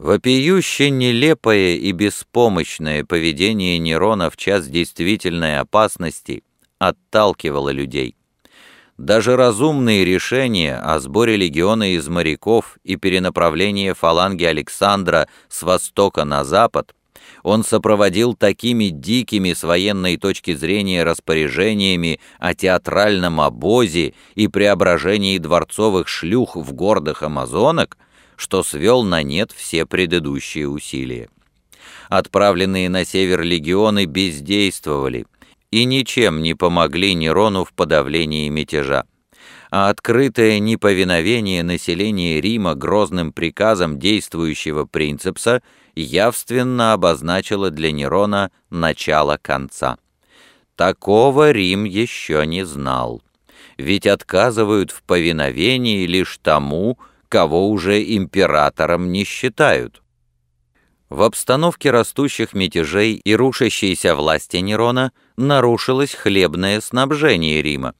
Вопиюще нелепое и беспомощное поведение Нерона в час действительной опасности отталкивало людей. Даже разумные решения о сборе легиона из моряков и перенаправлении фаланги Александра с востока на запад он сопроводил такими дикими с военной точки зрения распоряжениями о театральном обозе и преображении дворцовых шлюх в гордых амазонок, что свел на нет все предыдущие усилия. Отправленные на север легионы бездействовали и ничем не помогли Нерону в подавлении мятежа а открытое неповиновение населения Рима грозным приказом действующего принципса явственно обозначило для Нерона начало конца. Такого Рим еще не знал, ведь отказывают в повиновении лишь тому, кого уже императором не считают. В обстановке растущих мятежей и рушащейся власти Нерона нарушилось хлебное снабжение Рима.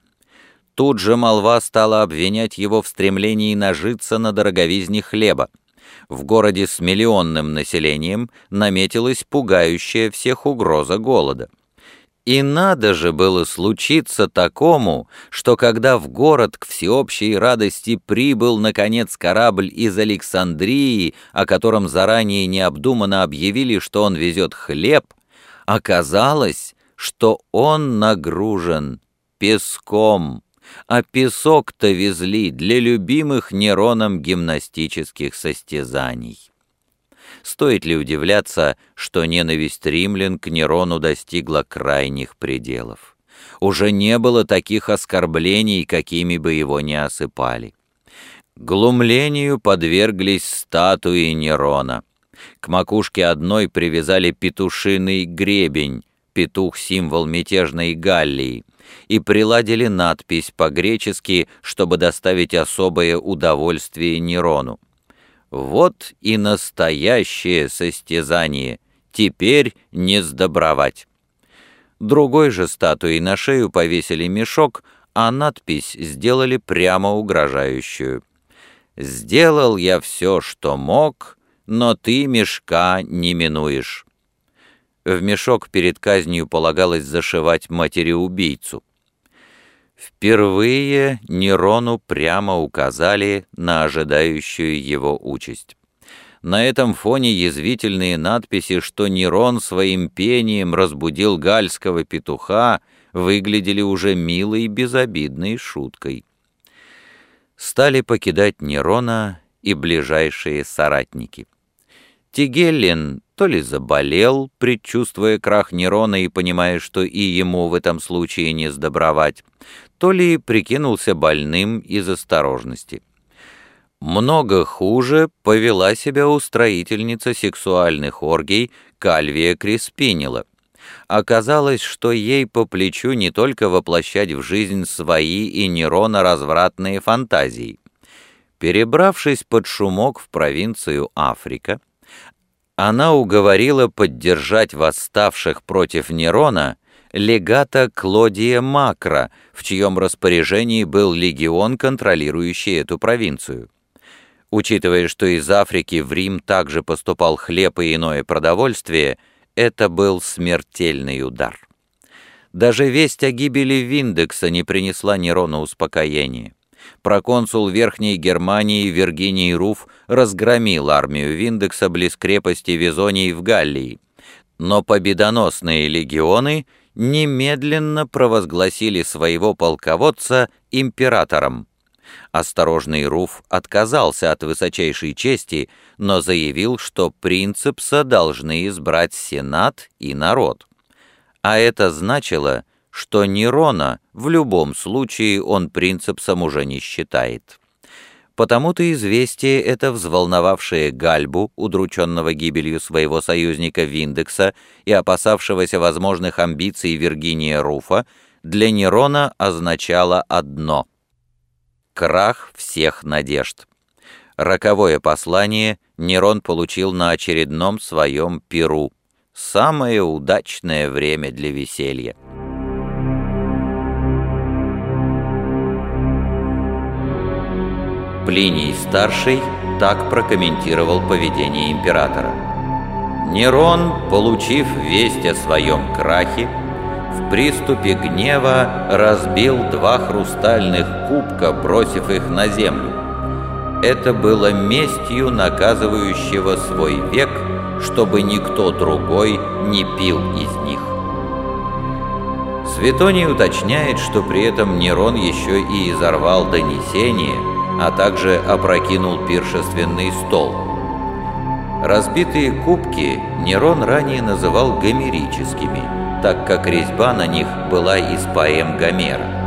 Тут же молва стала обвинять его в стремлении нажиться на дороговизне хлеба. В городе с миллионным населением наметилась пугающая всех угроза голода. И надо же было случиться такому, что когда в город к всеобщей радости прибыл, наконец, корабль из Александрии, о котором заранее необдуманно объявили, что он везет хлеб, оказалось, что он нагружен песком, а песок-то везли для любимых Нероном гимнастических состязаний. Стоит ли удивляться, что ненависть римлян к Нерону достигла крайних пределов? Уже не было таких оскорблений, какими бы его не осыпали. Глумлению подверглись статуи Нерона. К макушке одной привязали петушиный гребень, петух — символ мятежной Галлии, и приладили надпись по-гречески, чтобы доставить особое удовольствие Нерону. Вот и настоящее состязание. Теперь не сдобровать. Другой же статуей на шею повесили мешок, а надпись сделали прямо угрожающую. «Сделал я все, что мог, но ты мешка не минуешь». В мешок перед казнью полагалось зашивать матери-убийцу. Впервые Нерону прямо указали на ожидающую его участь. На этом фоне язвительные надписи, что Нерон своим пением разбудил гальского петуха, выглядели уже милой безобидной шуткой. Стали покидать Нерона и ближайшие соратники. Тигеллин то ли заболел, предчувствуя крах Нерона и понимая, что и ему в этом случае не сдобровать, то ли прикинулся больным из осторожности. Много хуже повела себя устроительница сексуальных оргий Кальвия Креспинила. Оказалось, что ей по плечу не только воплощать в жизнь свои и Нерона развратные фантазии. Перебравшись под шумок в провинцию Африка, она уговорила поддержать восставших против Нерона легата Клодия Макро, в чьем распоряжении был легион, контролирующий эту провинцию. Учитывая, что из Африки в Рим также поступал хлеб и иное продовольствие, это был смертельный удар. Даже весть о гибели Виндекса не принесла Нерону успокоения проконсул Верхней Германии Виргиний Руф разгромил армию Виндекса близ крепости Визонии в Галлии, но победоносные легионы немедленно провозгласили своего полководца императором. Осторожный Руф отказался от высочайшей чести, но заявил, что принципса должны избрать Сенат и народ. А это значило, что Нерона в любом случае он принципсом уже не считает. Потому-то известие это, взволновавшее Гальбу, удрученного гибелью своего союзника Виндекса и опасавшегося возможных амбиций Виргиния Руфа, для Нерона означало одно — крах всех надежд. Роковое послание Нерон получил на очередном своем Перу. Самое удачное время для веселья. Плиний Старший так прокомментировал поведение императора. Нерон, получив весть о своем крахе, в приступе гнева разбил два хрустальных кубка, бросив их на землю. Это было местью наказывающего свой век, чтобы никто другой не пил из них. Светоний уточняет, что при этом Нерон еще и изорвал донесение, а также опрокинул пиршественный стол. Разбитые кубки Нерон ранее называл гомерическими, так как резьба на них была из поэм Гомера.